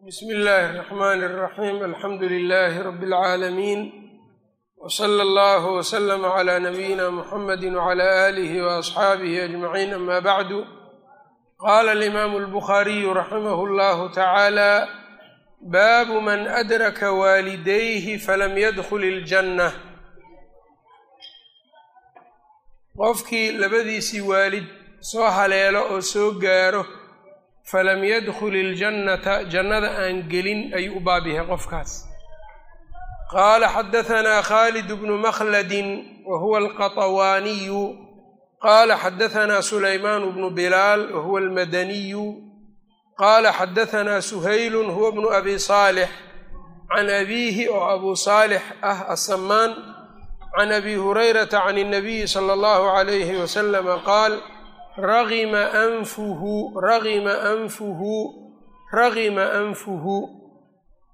bsmi illaahi الرaxmn الraxim alxamdu lilaahi rab اlcaalamiin wslى اllah wslm عlى nabiyina mxamadi wعlى alih وaصxaabihi aجmaciin ama bacdu qala alimaamu اlbukhaariyu raximah اllahu tacaala baabu man adraka waalidayhi falam yadkul اljanna qofkii labadiisii waalid soo haleelo oo soo gaaro falam yadkul iljannata jannada aan gelin ayuu u baab yahay qofkaas qaala xadahanaa khaalid bnu makhladin wa huwa alqatawaaniyu qaala xadahanaa sulaymaan bnu bilaal wa huwa almadaniyu qaala xadahanaa suhaylun huwa bnu abi saalix can abiihi oo abu saalix ah asamaan can abi hurayrata can اnabiyi sala allahu calayhi wasalama qaal ragima anfuhu ragima anfuhu ragima anfuhu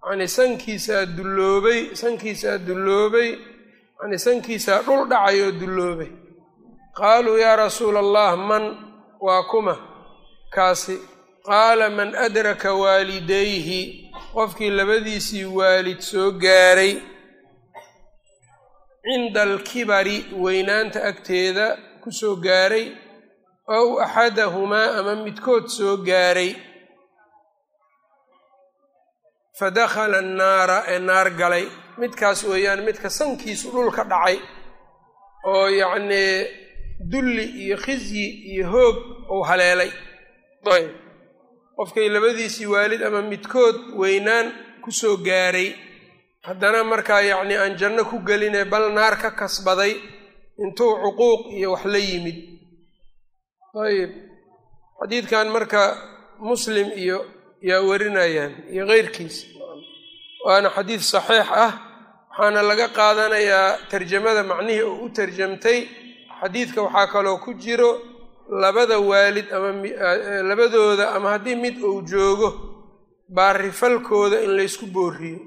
yacnii sankiisaa dulloobay sankiisaa dulloobay yacnii sankiisaa dhul dhacay oo dulloobay qaaluu yaa rasuula allah man waa kuma kaasi qaala man adraka waalidayhi qofkii labadiisii waalid soo gaaray cinda alkibari weynaanta agteeda ku soo gaaray ow axadahumaa ama midkood soo gaaray fa dakhala annaara ee naar galay midkaas weeyaan midka sankiisu dhulka dhacay oo yacnii dulli iyo khizyi iyo hoog uu haleelay ayb qofkay labadiisii waalid ama midkood weynaan ku soo gaaray haddana markaa yacnii aan janno ku gelinee bal naar ka kasbaday intuu cuquuq iyo wax la yimid ayib xadiidkan marka muslim iyo yaa warinayaan iyo keyrkiis. Waana xadiid saxiix ah waxaana laga qaadanayaa tarjamada macnihii oo u tarjamtay. Xadiidka waxaa kaloo ku jiro labada waalid ama labadooda ama haddii mid uu joogo baarifalkooda in laysku booriyo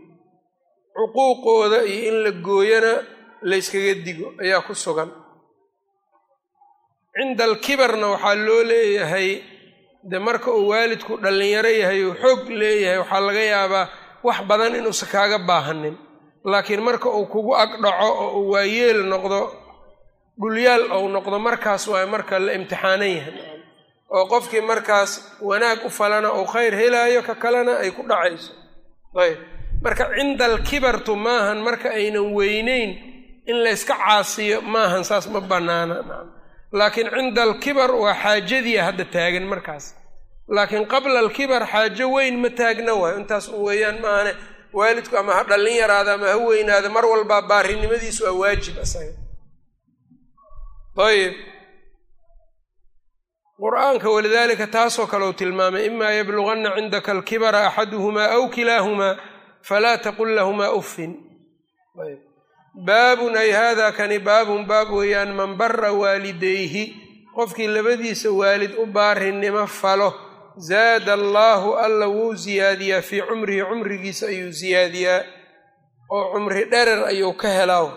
cuquuqooda iyo in la gooyana layskaga digo ayaa ku sugan cinda alkibarna waxaa loo leeyahay de marka uu waalidku dhallinyaro yahay uu xoog leeyahay waxaa laga yaabaa wax badan inuusan kaaga baahanin. Laakiin marka uu kugu ag dhaco oo uu waayeel noqdo dhulyaal ou noqdo markaas waa marka la imtixaanan yahay. Oo qofkii markaas wanaag u falana uu khayr helaayo ka kalena ay ku dhacayso. Ayb. Marka cinda alkibartu maahan marka aynan weyneyn in layska caasiyo maahan saas ma bannaana laakiin cinda alkibar waa xaajadii hadda taagan markaas. Laakiin qabla alkibar xaajo weyn ma taagna waayo intaas u weeyaan maahane waalidku ama ha dhallin yaraada ama ha weynaada mar walbaa baarinimadiisu waa waajib asaga ayib qur'aanka walidaalika taasoo kale uu tilmaamay imaa yabluganna cindaka alkibara axaduhumaa aw kilaahumaa falaa taqul lahumaa uffin baabun ay haadaa kani baabun baab weeyaan man bara waalidayhi qofkii labadiisa waalid u baarinimo falo zaada allaahu alla wuu siyaadiyaa fii cumrihi cumrigiisa ayuu siyaadiyaa oo cumri dherer ayuu ka helaa.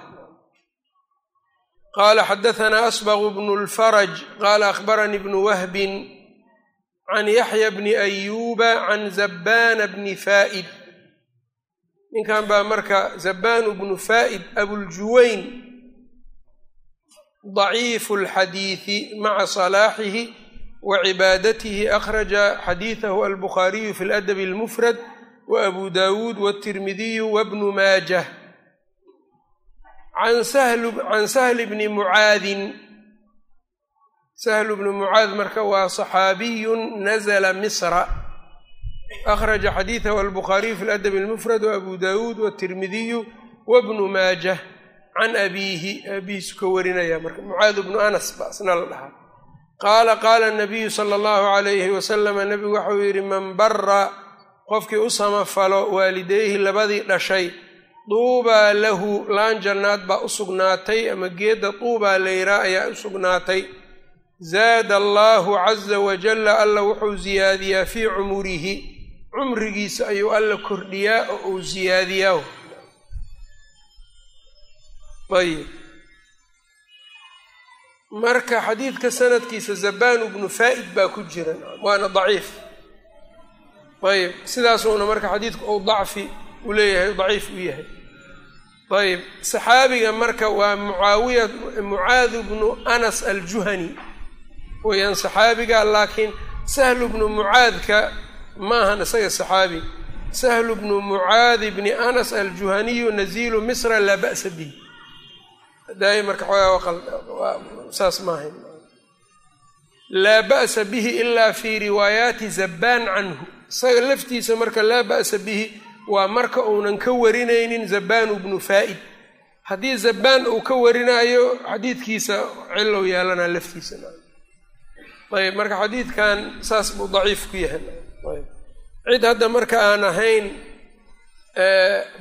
Qaala xadahanaa asbaqu bnu lfaraj qaala akhbaranii bnu wahbin can yaxya bni ayuuba can zabbaana bni faa'id ninkan baa marka zabanu bnu faa'id abuljuwayn daciifu alxadiidi maca salaaxihi wa cibaadatihi akhraja xadiidahu albukhaariyu fi ladabi almufrad wa abu dawuud waltirmidiyu wabnu maajah. Can sahli bni mucaadin sahlu bni mucaad marka waa saxaabiyun nazla misra akhraja xadiidahu albukhaariyu fi ladabi almufrad wa abu dawuud waltirmidiyu wabnu maajah can abiihi aabihiisu ka warinaya marka mucaad bnu anas ba isna la dhahaa qaala qaala nabiyu sala allahu calayhi wasalama nebigu waxau yidhi man bara qofkii u samafalo waalidayhi labadii dhashay duubaa lahu laan jannaad baa u sugnaatay ama geedda duubaa layraa ayaa u sugnaatay zaada allaahu caza wajalla alla wuxuu siyaadiyaa fii cumurihi cumrigiisa ayuu alla kordhiyaa oo uu siyaadiyaa ayib. Marka xadiidka sanadkiisa zabanu bnu faa'id baa ku jira waana daciif. Ayb sidaasuuna marka xadiidku ou dacfi u leeyahay daciif u yahay. Ayb saxaabiga marka waa mucaawiya mucaadu bnu anas aljuhani. Weyaan saxaabiga laakiin sahlu bnu mucaadka maahan isaga saxaabi sahlu bnu mucaadi bni anas aljuhaniyu naziilu misra laa ba'sa bihi. Daay marka xoogaa saas maaha laa ba'sa bihi ilaa fii riwaayaati zabbaan canhu. Isaga laftiisa marka laa ba'sa bihi waa marka uunan ka warinaynin zabbaanu bnu faa'id. Haddii zabbaan uu ka warinaayo xadiidkiisa cilow yeelanaa laftiisa ayb marka xadiidkan saas buu daciif ku yahay cid hadda marka aan ahayn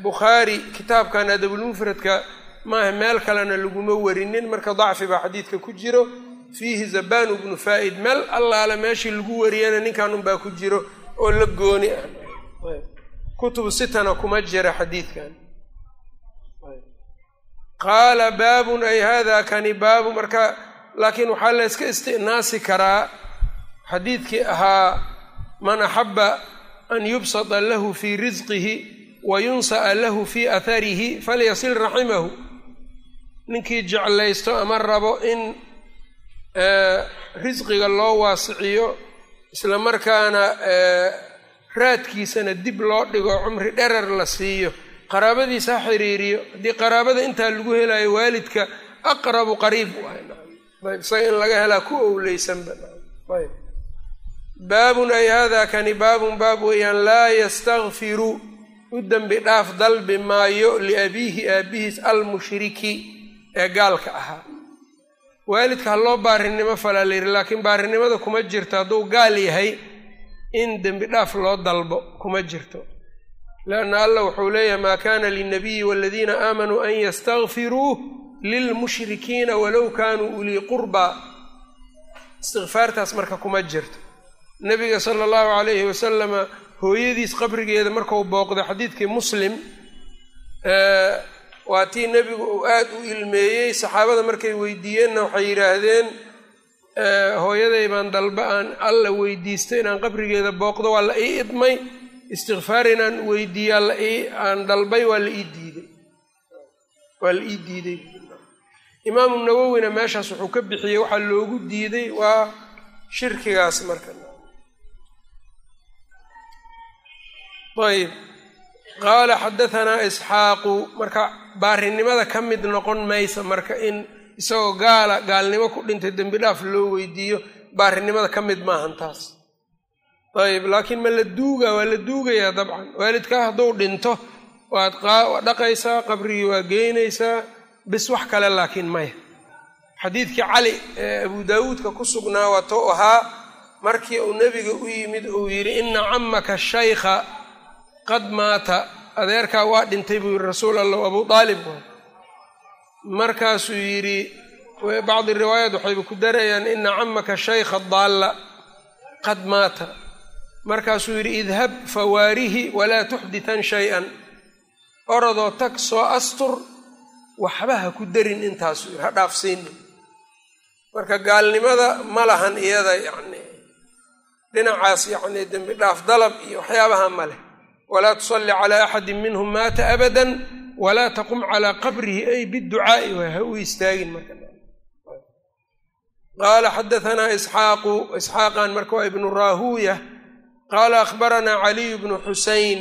bukhaari kitaabkan adabulmufradka maaha meel kalena laguma warinin. Marka dacfi baa xadiidka ku jiro. Fiihi zabanu bnu faa'id meel allaale meeshii lagu wariyana ninkan unbaa ku jiro oo la gooni ah. Kutubu sitana kuma jira xadiidkan. Qaala baabun ay hada kani baabu marka laakiin waxaa la yska istinaasi karaa xadiidkii ahaa man axaba an yubsata lahu fii risqihi wa yunsa'a lahu fii atharihi falyasil raximahu ninkii jeclaysto ama rabo in risqiga loo waasiciyo isla markaana raadkiisana dib loo dhigo cumri dherer la siiyo qaraabadiisa ha xiriiriyo haddii qaraabada intaa lagu helayo waalidka aqrabu qariib ayb isaga in laga helaa ku owleysanba baabun ay hada kani baabun baab weeyaan laa yastakfiru u dembi dhaaf dalbi maayo liabiihi aabihiis almushriki ee gaalka ahaa. Waalidka ha loo baarinimo falaa la yidhi laakiin baarinimada kuma jirto. Hadduu gaal yahay in dembi dhaaf loo dalbo kuma jirto. Leanna allah wuxuu leeyahay maa kana lilnabiyi waladiina aamanuu an yastakfiruu lilmushrikiina walow kaanuu ulii qurbaa. Istikfaartaas marka kuma jirto nabiga sala allahu calayhi wasalama hooyadiis qabrigeeda markau booqday xadiidkii muslim waa tii nebigu uu aad u ilmeeyey. Saxaabada markay weydiiyeenna waxay yidhaahdeen hooyaday baan dalba aan alla weydiistay inaan qabrigeeda booqdo waa la ii idmay. Istikfaar inaan ii aan dalbay waa la ii diiday. Waa la ii diiday. Imaamu nawowina meeshaas wuxuu ka bixiyey waxaa loogu diiday waa shirkigaas marka ayb. Qaala xadahanaa isxaaqu marka baarinimada ka mid noqon maysa marka in isagoo gaala gaalnimo ku dhintay dembi dhaaf loo weydiiyo baarinimada ka mid maahan taas. Ayb laakiin ma la duugaa waa la duugayaa dabcan. Waalidkaa hadduu dhinto waad dhaqaysaa qabrigii waa geynaysaa bis wax kale laakiin maya. Xadiidkii cali ee abu daawuudka ku sugnaa waa tou ahaa markii uu nebiga u yimid uu yidhi ina camaka shaykha qad maata adeerkaa waa dhintay buu yidhi rasuul allah abuu aalib markaasuu yidhi bacdi riwaayaat waxayba ku darayaan ina camaka shaykha daalla qad maata. Markaasuu yidhi idhab fawaarihi walaa tuxditan shay-an. Orodoo tag soo astur waxba ha ku darin intaasuu yidhi ha dhaafsiinin. Marka gaalnimada ma lahan iyada yacni dhinacaas yacni dembi dhaaf dalab iyo waxyaabaha ma leh walaa tusalli calaa axadin minhum maata abadan walaa taqum calaa qabrihi ay biducaa'i ha u istaagin marka. Qaala xadahanaa isxaaqu isxaaqan marka waa ibnu raahuuya qaala akhbaranaa caliyu bnu xusayn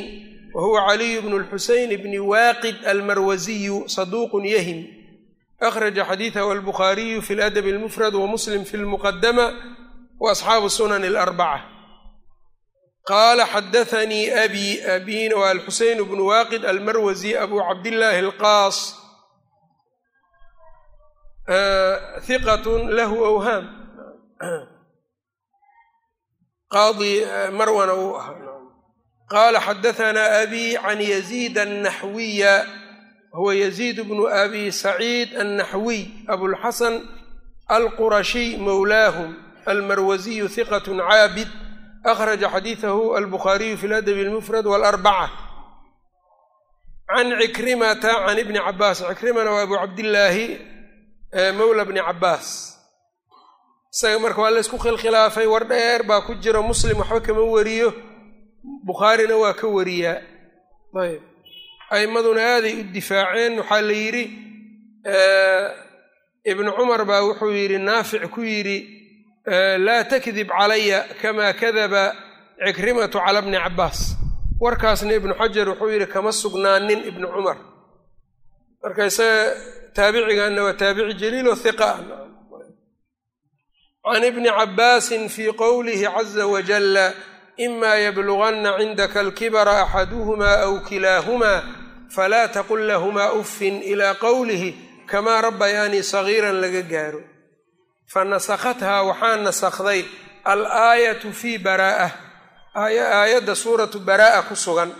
wa huwa caliyu bnu lxusayn bni waaqid almarwasiyu saduuqun yahim akhraja xadiidahu albukhaariyu fi ladabi almufrad wa muslim fi lmuqadama wa asxaabu sunan alarbaca qaala xadaanii abi abina waa alxuseyn bnu waaqid almarwasi abu cabdillaahi alqaas hiqatun lahu awhaam qaadi marwana uu ahaa qaala xadahanaa abi can yaziid annaxwiya huwa yaziid bnu abi saciid annaxwiy abulxasan alqurashiy mowlaahum almarwasiyu hiqat caabid akhraja xadiidahu albukhaariyu fi ladabi almufrad walarbaca can cikrimata can ibni cabaas cikrimana waa abu cabdillaahi mowla bni cabaas isaga marka waa laysku khilkhilaafay war dheer baa ku jiro muslim waxba kama wariyo bukhaarina waa ka wariyaa ayb a'immaduna aaday u difaaceen waxaa la yidhi ibnu cumar baa wuxuu yidhi naafic ku yidhi laa takdib calaya kamaa kadaba cikrimatu cala bni cabbaas. Warkaasna ibnu xajar wuxuu yidhi kama sugnaanin ibnu cumar. Marka isaga taabiciganna waa taabici jaliilo hiqa ah. Can ibni cabbaasin fii qowlihi caza wajalla ima yabluganna cindaka alkibara axaduhumaa aw kilaahumaa falaa taqul lahumaa uffin ilaa qowlihi kamaa rabbayaanii sagiiran laga gaaro fa nasakhathaa waxaa nasakhday al aayatu fii baraa'a aayadda suuratu baraa'a ku sugan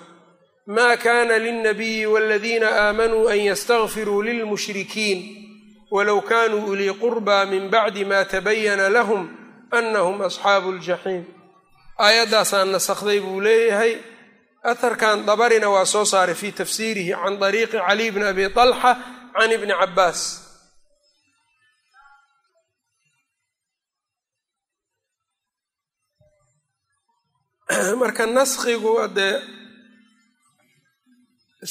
maa kaana lilnabiyi waladiina aamanuu an yastakfiruu lilmushrikiin walow kaanuu ulii qurbaa min bacdi ma tabayana lahum anahum asxaabu ljaxiim aayaddaasaa nasakhday buu leeyahay aharkan dabarina waa soo saaray fii tafsiirihi can dariiqi caliy bni abi talxa can ibni cabbaas marka naskhigu dee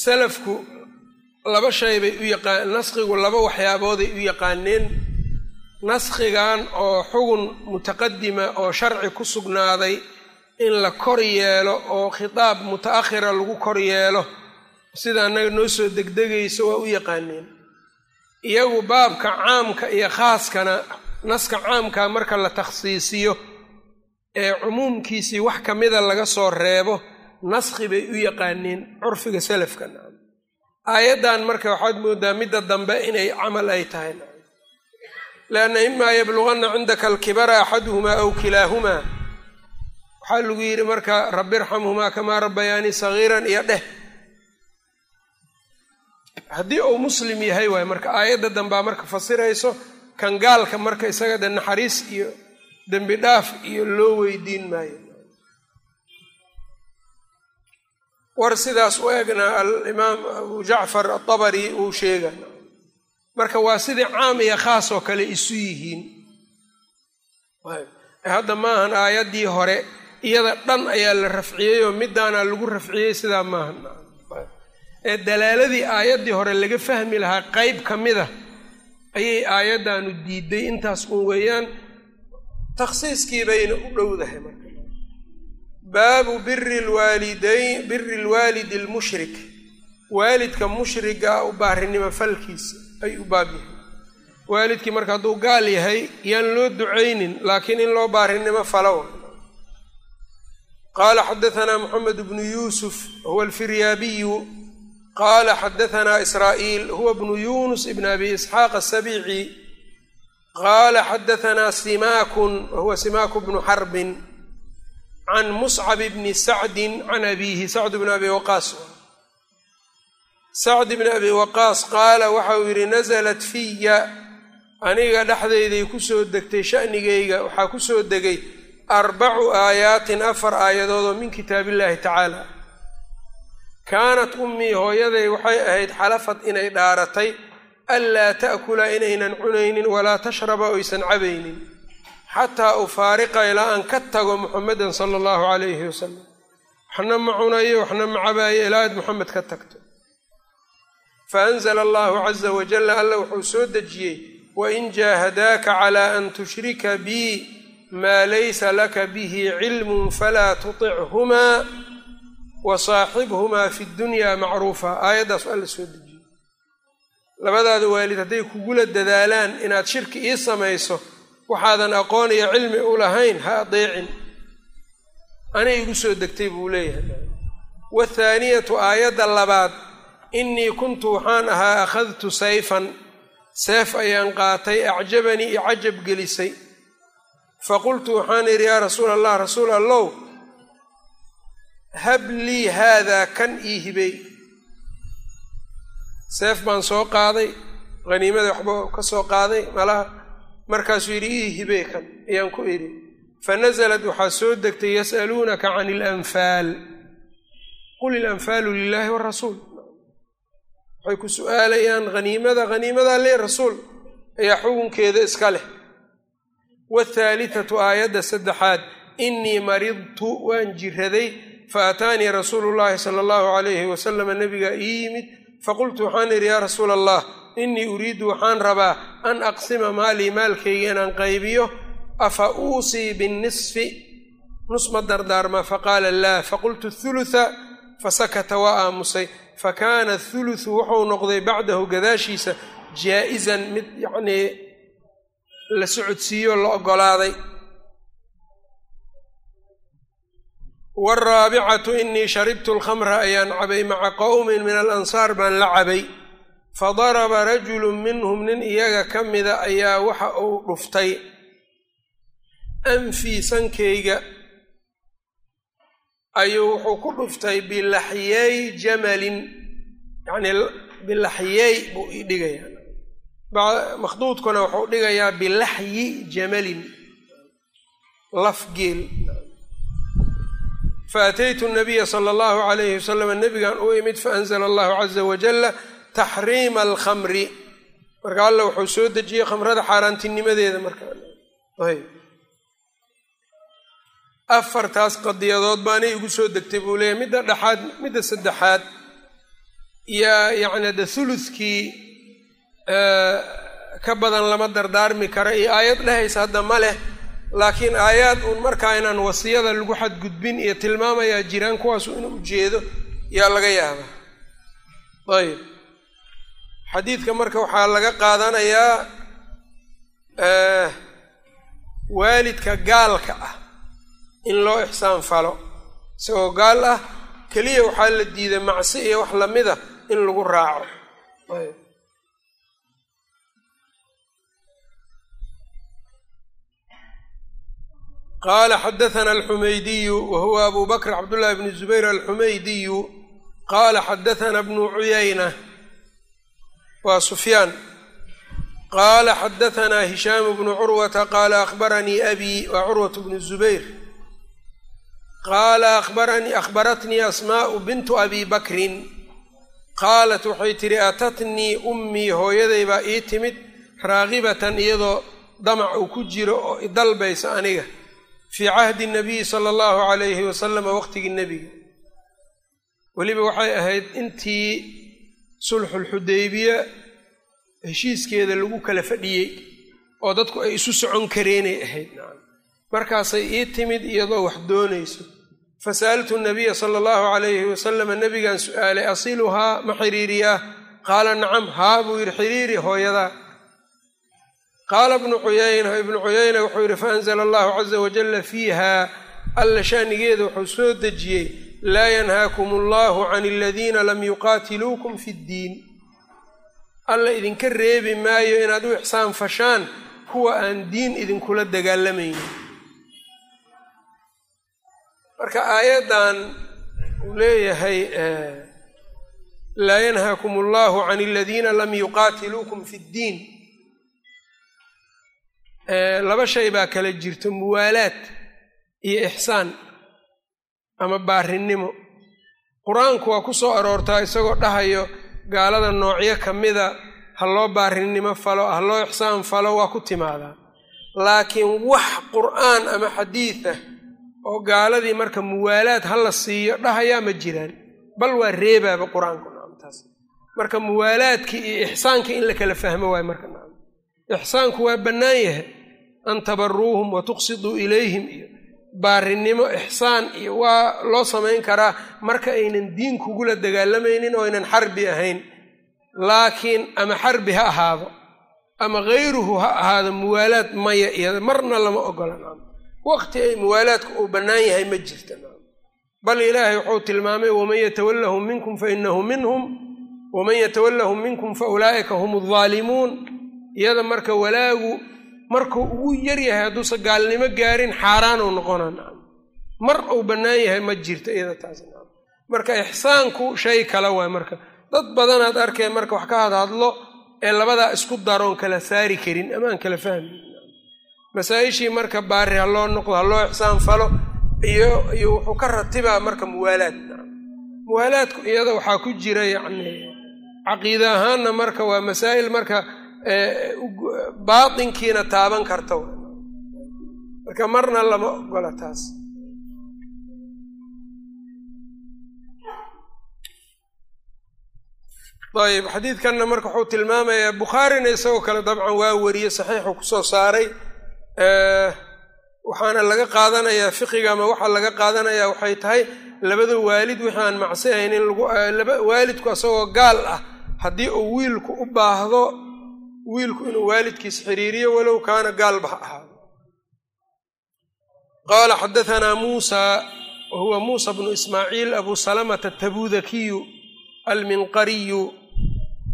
salafku laba shay bay u yaqaan naskhigu laba waxyaabooday u yaqaaneen naskhigan oo xugun mutaqadima oo sharci ku sugnaaday in la kor yeelo oo khitaab muta'akhira lagu kor yeelo sida annaga noo soo degdegayso waa u yaqaaneen iyagu baabka caamka iyo khaaskana naska caamka marka la takhsiisiyo ee cumuumkiisii wax ka mida laga soo reebo naskhi bay u yaqaaneen curfiga salafka aayaddan marka waxaad moodaa midda dambe inay camal ay tahay lianna imaa yabluganna cindaka alkibara axaduhumaa aw kilaahumaa. Waxaa lagu yidhi marka rabbi irxamhumaa kamaa rabbayaanii sagiiran iyo dheh. Haddii uu muslim yahay waay marka aayadda dambaa marka fasirayso kan gaalka marka isaga de naxariis iyo dembi dhaaf iyo loo weydiin maayo. War sidaas u egna alimaam abu jacfar atabari uu sheega marka waa sidii caam iyo khaas oo kale isu yihiin. Hadda maahan aayaddii hore iyada dhan ayaa la rafciyey oo midaana lagu rafciyey sidaa maahan ee dalaaladii aayaddii hore laga fahmi lahaa qeyb ka mida ayay aayaddanu diiday intaas un weeyaan takhsiiskii bayna u dhowdahay marka. Baabu biri lwaalidayn biri lwaalidi almushrik. Waalidka mushriga u baarinimo falkiisa ay u baab yahay. Waalidkii marka hadduu gaal yahay yaan loo ducaynin laakiin in loo baarinimo falo qaala xadahanaa moxamed bnu yuusuf huwa alfiryaabiyu. Qaala xadahanaa israa'iil huwa bnu yunus ibn abi isxaaq asabici qaala xadahanaa simaakun wahuwa simaaku bnu xarbin can muscab bni sacdin can abiihi sacd bni abi waqaas sacd bni abi waqaas qaala waxauu yidhi nasalat fiya aniga dhexdayday ku soo degtay sha'nigayga waxaa ku soo degay arbacu aayaatin afar aayadood oo min kitaabillaahi tacaala kaanat ummii hooyaday waxay ahayd xalafad inay dhaaratay anlaa ta'kula inaynan cunaynin walaa tashraba oysan cabaynin xataa ufaariqa ilaa aan ka tago muxamedan sala allahu calayhi wasalam waxna ma cunayo waxna ma cabaayo ilaa aad muxamed ka tagto fa anzala allahu caza wajalla alla wuxuu soo dejiyey wain jaahadaaka calaa an tushrika bii maa laysa laka bihi cilmun falaa tutichumaa wa saaxibhumaa fi ddunyaa macruufa aayaddaas alla soo dejiyey labadaada waalid hadday kugula dadaalaan inaad shirki ii samayso waxaadan aqoon iyo cilmi u lahayn ha adeecin anay igu soo degtay buu leeyahay. Wathaaniyatu aayadda labaad innii kuntu waxaan ahaa akhadtu sayfan. Seef ayaan qaatay acjabanii i cajab gelisay. Faqultu waxaan idhi yaa rasuul allah rasuul allow hab lii haadaa kan ii hibey seef baan soo qaaday haniimada waxba ka soo qaaday malaha markaasuu yidhi ii kan ayaan ku idhi fa nasalat waxaa soo degtay yas'aluunaka can ilanfaal qul ilanfaalu lilaahi warasuul. Waxay ku su'aalayaan haniimada haniimadaa lee rasuul ayaa xukunkeeda iska leh. Wathaalithatu aayadda saddexaad innii maridtu waan jiraday faataanii rasuulu llaahi sala allahu calayhi wasalama nebigaa ii yimid faqultu waxaan idhi yaa rasuula allah innii uriidu waxaan rabaa an aqsima maalii maalkayga inaan qaybiyo afa uusii binnisfi nus ma dardaarmaa faqaala laa faqultu thulutha fasakata waa aamusay fakaana thuluthu wuxuu noqday bacdahu gadaashiisa jaa-izan mid yacnii la socodsiiyo la oggolaaday waraabicatu inii sharibtu alkhamra ayaan cabay maca qowmin min alansaar baan la cabay fadaraba rajulu minhum nin iyaga ka mida ayaa waxa uu dhuftay anfii sankayga ayuu wuxuu ku dhuftay bilaxyey jamalin yacnii bilaxyey buu ii dhigayaa makhduudkuna wuxuu dhigayaa bilaxyi jamalin laf geel faataytu nabiya sala allahu calayhi wasalam nebigan u imid faanzla allahu caza wajalla taxriima alkhamri marka alla wuxuu soo dejiyey khamrada xaaraantinimadeeda markaayb afartaas qadiyadood baanay igu soo degtay buu leeyahy midda dhexaad midda saddexaad yaa yacni de thuluthkii ka badan lama dardaarmi kara iyo aayad dhehaysa hadda ma leh laakiin aayaad uun markaa inaan wasiyada lagu xadgudbin iyo tilmaamayaa jiraan kuwaasu inuu ujeedo yaa laga yaabaa. Ayb xadiidka marka waxaa laga qaadanayaa waalidka gaalka ah in loo ixsaan falo. Isagoo gaal ah keliya waxaa la diiday macsi iyo wax lamida in lagu raaco. Ayb qaala xadaana alxumaydiyu wa huwa abu bakr cabdullahi bn zubayr alxumaydiyu qaala xadaana bnu cuyayna waa sufyaan qaala xadaanaa hishaamu bnu curwata qaala ahbaranii abii waa curwat bnu zubayr qaala abaranii akhbaratnii asmaau bintu abi bakrin qaalat waxay tidhi atatnii ummii hooyaday baa ii timid raagibatan iyadoo damac uu ku jiro oo idalbaysa aniga fii cahdi nabiyi sala allahu calayhi wasalama waqtigii nebiga. Weliba waxay ahayd intii sulxulxudaybiya heshiiskeeda lagu kala fadhiyey oo dadku ay isu socon kareenay ahayd. Markaasay ii timid iyadoo wax doonayso. Fasa'altu nabiya sala allahu calayhi wasalama nebigaan su'aalay asiluhaa ma xiriiriyaa? Qaala nacam haa buu yidhi xiriiri hooyadaa qaala ibnu cuyayna ibnu cuyayna wuxuu yidhi faanzla allahu caza wajalla fiiha alla shaanigeeda wuxuu soo dejiyey laa yanhaakum allahu can aladiina lam yuqaatiluukum fi ddiin alla idinka reebi maayo inaad u ixsaan fashaan kuwa aan diin idinkula dagaalamaynin marka aayaddan uu leeyahay laa yanhaakum allahu can aladiina lam yuqaatiluukum fi ddiin laba shay baa kala jirto muwaalaad iyo ixsaan ama baarinimo qur'aanku waa ku soo aroortaa isagoo dhahayo gaalada noocyo ka mida ha loo baarinimo falo ha loo ixsaan falo waa ku timaadaa. Laakiin wax qur'aan ama xadiid ah oo gaaladii marka muwaalaad ha la siiyo dhahayaa ma jiraan. Bal waa reebaaba qur'aanku naamtaas marka muwaalaadkii iyo ixsaankii in la kala fahmo waayo marka naam ixsaanku waa bannaan yahay. An tabaruuhum wa ilayhim. Iyo baarinimo ixsaan iyo waa loo samayn karaa marka aynan diin kugula dagaalamaynin oo aynan xarbi ahayn. Laakiin ama xarbi ha ahaado ama hayruhu ha ahaado muwaalaad maya iyada marna lama ogola waqti ay muwaalaadku uu bannaan yahay ma jirta bal ilaahay wuxuu tilmaamay waman yatawallahum minkum fa inahu minhum waman yatawallahum minkum fa ulaa'ika hum aldaalimuun iyada marka walaagu markuu ugu yaryahay hadduusa gaalnimo gaarin xaaraan uu noqona nacam mar uu bannaan yahay ma jirto iyada taas marka ixsaanku shay kale waay marka dad badanaad arkee marka wax ka hadhadlo ee labadaa isku daroon kala saari karin ama aan kala fahmin masaa-ishii marka baari ha loo noqdo ha loo ixsaan falo iyo wuxuu ka ratibaa marka muwaalaad muwaalaadku iyada waxaa ku jira yacni caqiide ahaanna marka waa masaa'il marka baatinkiina taaban karta marka marna lama ogola taas. Ayb xadiidkanna marka wuxuu tilmaamayaa bukhaarina isagoo kale dabcan waa wariyey saxiixuu ku soo saaray. Waxaana laga qaadanayaa fiqiga ama waxaa laga qaadanayaa waxay tahay labada waalid wixii aan macsi ahayn in waalidku isagoo gaal ah haddii uu wiilku u baahdo wiilku inuu waalidkiis xiriiriyo walow kaana gaalba ha ahaado. Qaala xadaanaa muusa wa huwa muusa bnu ismaaciil abu salamata atabudakiyu alminqariyu.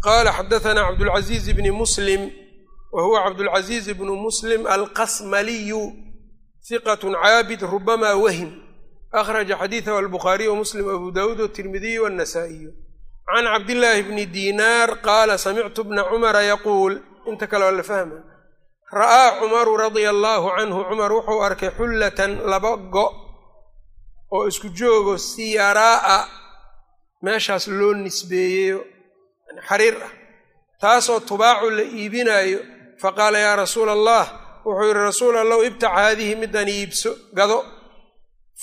Qaala xadaanaa cabdulcaziiz bni muslim wa huwa cabdulcaziiz bnu muslim alqasmaliyu hiqat caabid rubama wahim akhraja xadiidahu albukhaariy wamuslim abu dawuud watirmidiyu wannasaa'iyu can cabdillaahi bni diinaar qaala samictu bna cumara yaquul inta kale waa la fahma ra'aa cumaru radia allaahu canhu cumar wuxuu arkay xullatan laba go' oo isku joogo siyaraa'a meeshaas loo nisbeeyeyo xariir ah taasoo tubaacu la iibinaayo faqaala yaa rasuula allah wuxuu yidhi rasuul allow ibtac haadihi middan iibso gado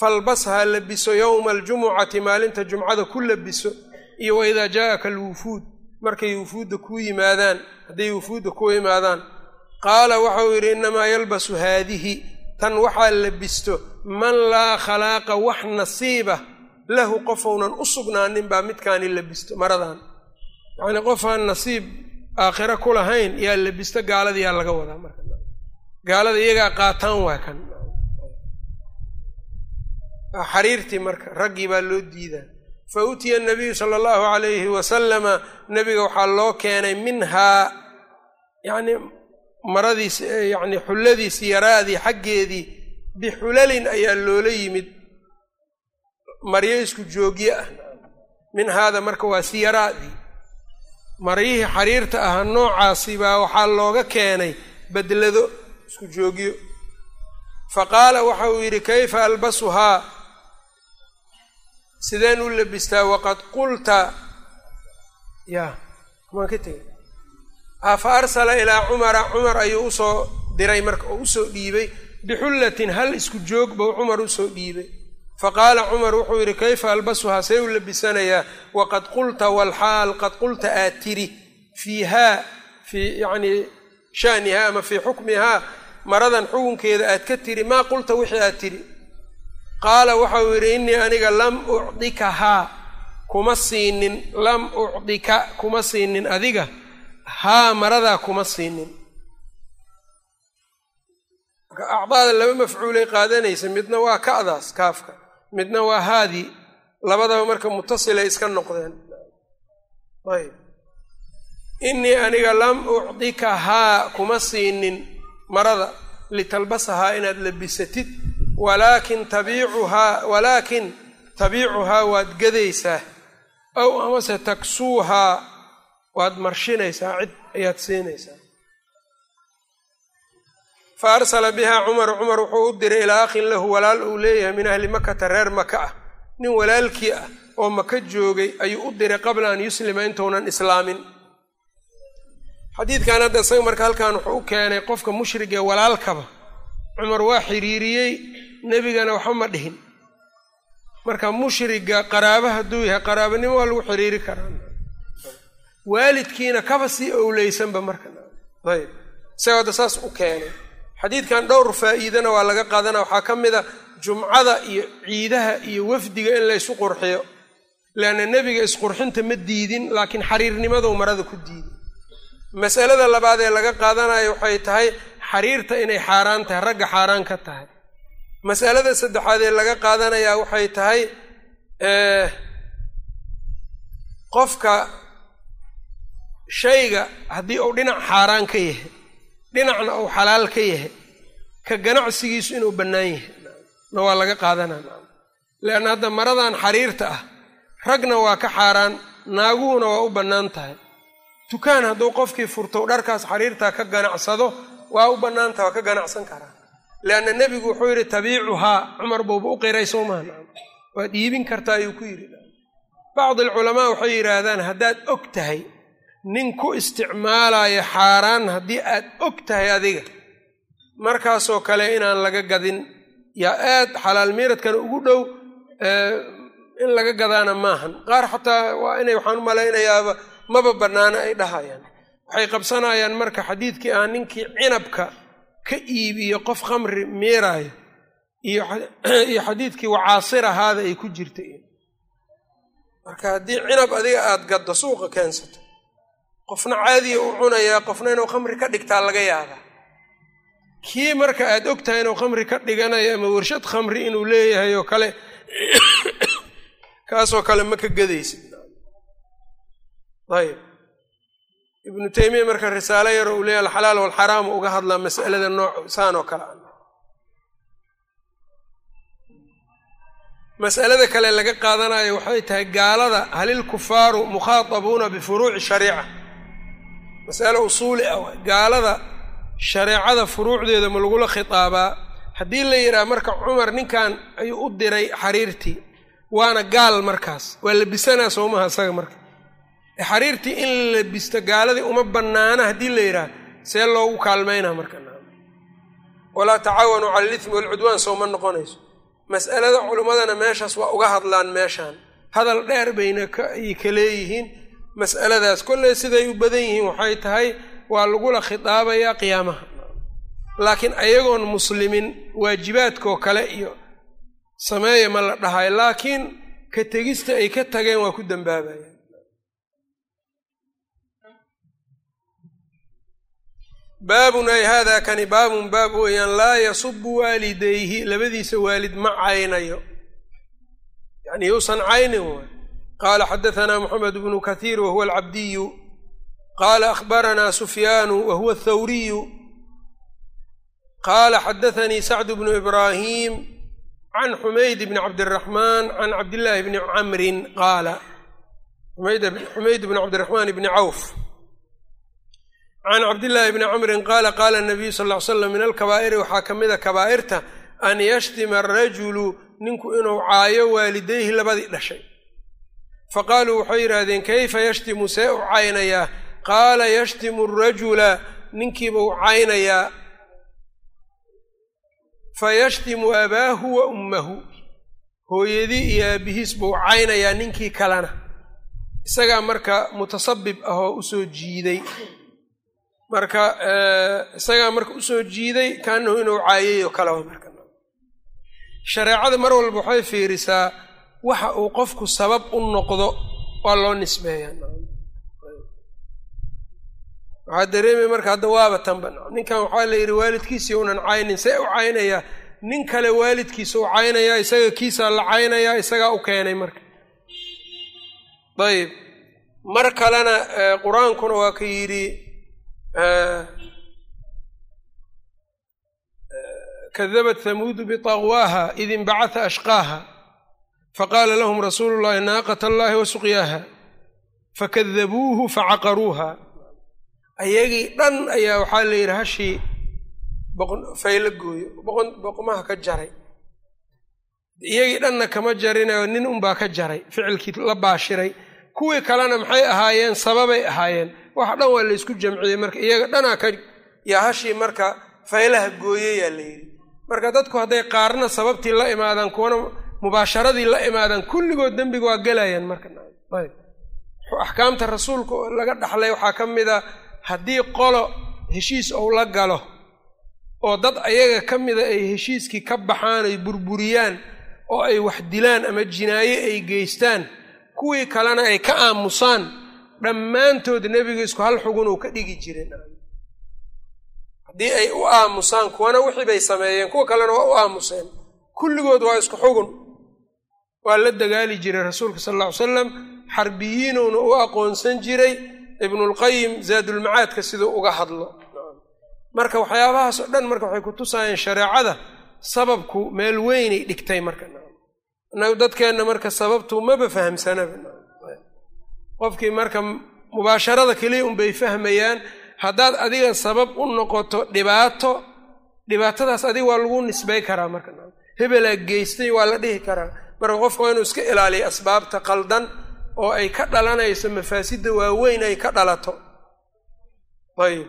falbashaa labiso yowma aljumucati maalinta jumcada ku labiso iyo wa idaa jaa'aka alwufuud. Markay wufuudda kuu yimaadaan hadday wufuudda kuu yimaadaan qaala waxau yidhi innamaa yalbasu haadihi. Tan waxaa labisto man laa khalaaqa wax nasiiba lahu qofounan u sugnaanin baa midkaani labisto maradan. Yacnii qofaan nasiib aakhiro ku lahayn yaa labisto gaalada yaa laga wadaa marka gaalada iyagaa qaataan waa kan. Xariirtii marka raggii baa loo diidaa fa utiya nabiyu sala allahu calayhi wasalama nebiga waxaa loo keenay minhaa yacnii maradiis yacni xulladiisi yaraadii xaggeedii bixulalin ayaa loola yimid. Maryo isku joogye ah. Min haada marka waa siyaraadii maryihii xariirta ahaa noocaasi baa waxaa looga keenay bedlado isku joogyo. Fa qaala waxa uu yidhi kayfa albasuhaa sideen u labistaa waqad qulta. Ya maan ka tegay fa arsala ilaa cumara cumar ayuu u soo diray marka oo u soo dhiibay. Bixullatin hal isku joog buu cumar u soo dhiibay. Faqaala cumar wuxuu yidhi kayfa albasuhaa see u labisanayaa waqad qulta walxaal qad qulta aad tiri. Fiihaa fii yacnii shanihaa ama fii xukmihaa maradan xukunkeeda aad ka tiri maa qulta wixii aad tiri qaala waxau yidhi innii aniga lam ucdikahaa kuma siinin lam ucdika kuma siinin adiga haa maradaa kuma siinin. Marka acdaada laba mafcuulay qaadanaysa midna waa ka'daas kaafka midna waa haadii labadaba marka mutasilay iska noqdeen. Ayb. Innii aniga lam ucdika haa kuma siinin marada litalbasahaa inaad labisatid walaakin tabiicuhaa walaakin tabiicuhaa waad gadaysaa ow amase taksuuhaa waad marshinaysaa cid ayaad siinaysaa. Fa arsala bihaa cumar cumar wuxuu u diray ilaa akhin lahu walaal uu leeyahay min ahli makata reer maka ah. Nin walaalkii ah oo maka joogay ayuu u diray qabla an yuslima intuunan islaamin. Xadiidkan hadda isaga marka halkan wuxuu u keenay qofka mushrigee walaalkaba. Cumar waa xiriiriyey nebigana waxba ma dhihin. Marka mushriga qaraaba hadduu yahay qaraabanimo waa lagu xiriiri karaa. Waalidkiina kaba sii owleysanba marka. Ayb. Isaga hadda saas u keenay. Xadiidkan dhowr faa'iidana waa laga qaadana waxaa ka mid a jumcada iyo ciidaha iyo wafdiga in laysu qurxiyo. Leanna nebiga isqurxinta ma diidin laakiin xariirnimadou marada ku diiday masalada labaad ee laga qaadanayo waxay tahay xariirta inay xaaraan tahay ragga xaaraan ka tahay masalada saddexaad ee laga qaadanayaa waxay tahay qofka shayga haddii uu dhinac xaaraan ka yahay dhinacna uu xalaal ka yahay ka ganacsigiisu inuu bannaan yahay. Na waa laga qaadanaa. Leanna hadda maradan xariirta ah ragna waa ka xaaraan naaguhuna waa u bannaan tahay. Dukaan hadduu qofkii furto dharkaas xariirtaa ka ganacsado waa u bannaantaha waa ka ganacsan karaa leanna nebigu wuxuu yidhi tabiicuhaa cumar buuba u qiray soo waad iibin kartaa ayuu ku yidhi bacdi alculamaa waxay yidhaahdaan haddaad og tahay nin ku isticmaalayo xaaraan haddii aad og tahay adiga markaasoo kale inaan laga gadin yaa aad xalaal miiradkana ugu dhow in laga gadaana maahan qaar xataa waa inay waxaan u malaynayaaba maba bannaano ay dhahayaan waxay qabsanayaan marka xadiidkii ah ninkii cinabka ka iibiyo qof khamri miiraayo iyo xadiidkii wacaasir ahaada ay ku jirta marka haddii cinab adiga aada gaddo suuqa keensato qofna caadiya u cunayaa qofna inuu khamri ka dhigtaa laga yaabaa kii marka aad og tahay inuu khamri ka dhiganayo ama warshad khamri inuu leeyahay oo kale kaasoo kale ma ka gadaysid. Ayb ibnu taymiya marka risaalo yaro uu leeyahy alxalaal walxaraamu uga hadlaa mas'alada nooc saan oo kale. Mas'alada kale laga qaadanayo waxay tahay gaalada halil kufaaru mukhaatabuuna bifuruuci shariica. Mas'alo usuuli ah gaalada shareecada furuucdeeda ma lagula khitaabaa. Haddii la yidhaha marka cumar ninkan ayuu u diray xariirtii waana gaal markaas. Waa labisanaa soomaha isaga marka xariirtii in la labisto gaaladii uma bannaana haddii la yidhaha see loogu kaalmaynaa marka. Walaa tacaawanuu cala alitmi walcudwaan sooma noqonayso. Mas'alada culimmadana meeshaas waa uga hadlaan meeshaan. Hadal dheer bayna ay ka leeyihiin mas'aladaas. Kolley siday u badan yihiin waxay tahay waa lagula khitaabayaa qiyaamaha. Laakiin ayagoon muslimin waajibaadkoo kale iyo sameeya ma la dhahayo laakiin ka tegista ay ka tageen waa ku dambaabayaan baabun ay haadaa kani baabun baab weeyaan laa yasubu waalidayhi labadiisa waalid ma caynayo. Yani yuusan caynin waay. Qaala xadahanaa moxamed bnu kathiir wahuwa alcabdiyu. Qaala akhbaranaa sufyaanu wahuwa athawriyu qaala xadathanii sacdu bnu ibraahim can xumayd bni cabdiraxmaan can cabdillaahi bni camrin qaala. Xumayd bni cabdiraxmaan bni cawf can cabdillaahi bni camrin qaala qaala nabiyu sal ly slam min alkabaa'iri waxaa ka mid a kabaa'irta an yashtima arajulu ninku inuu caayo waalidayhi labadii dhashay faqaaluu waxay yidhaahdeen kayfa yashtimu see u caynayaa qaala yashtimu arajula ninkiiba u caynayaa fayashtimu abaahu wa ummahu hooyadii iyo aabihiis buu caynayaa ninkii kalena isagaa marka mutasabib ah oo u soo jiiday marka isagaa marka u soo jiiday kaanahu inuu caayay oo kale marka. Shareecada mar walba waxay fiirisaa waxa uu qofku sabab u noqdo waa loo nisbeeyaa waxaa dareemaya marka hadda waaba tanba ninkan waxaa la yidhi waalidkiisii unan caynin see u caynayaa nin kale waalidkiisa u caynayaa isaga kiisaa la caynayaa isagaa u keenay marka. Ayib mar kalena qur'aankuna waa ka yidhi kadabat hamuudu biطagwaaha id inbacata ashqaaha faqaala lahum rasuulu llahi naaqata allahi wa suqyaaha fakadabuuhu facaqaruuha ayagii dhan ayaa waxaa la yidhi hashii fayla gooyo boqmaha ka jaray iyagii dhanna kama jarinayo nin unbaa ka jaray ficilkii la baashiray kuwii kalena maxay ahaayeen sababay ahaayeen waxa dhan waa laysku jamciyey marka iyaga dhanaa ka yaa hashii marka faylaha gooyeyaa la yidhi. Marka dadku hadday qaarna sababtii la imaadaan kuwana mubaasharadii la imaadaan kulligood dembiga waa gelayaan marka. Axkaamta rasuulka laga dhaxlay waxaa ka mid a haddii qolo heshiis ou la galo oo dad ayaga ka mida ay heshiiskii ka baxaan ay burburiyaan oo ay wax dilaan ama jinaaye ay geystaan kuwii kalena ay ka aamusaan dhammaantood nebiga isku hal xugun uu ka dhigi jireen haddii ay u aamusaan kuwana wixii bay sameeyeen kuwa kalena waa u aamuseen. Kulligood waa isku xugun. Waa la dagaali jiray rasuulka sal alla salam xarbiyiinuuna u aqoonsan jiray ibnulqayim zaadulmacaadka siduu uga hadlo. Marka waxyaabahaas oo dhan marka waxay ku tusaayeen shareecada sababku meel weynay dhigtay marka. Dadkeenna marka sababtu maba fahamsanaba qofkii marka mubaasharada keliya unbay fahmayaan haddaad adiga sabab u noqoto dhibaato dhibaatadaas adiga waa lagu nisbay karaa marka. Hebelaa geystay waa la dhihi karaa. Marka qofka waa inuu iska ilaaliya asbaabta qaldan oo ay ka dhalanayso mafaasidda waaweyn ay ka dhalato. Ayb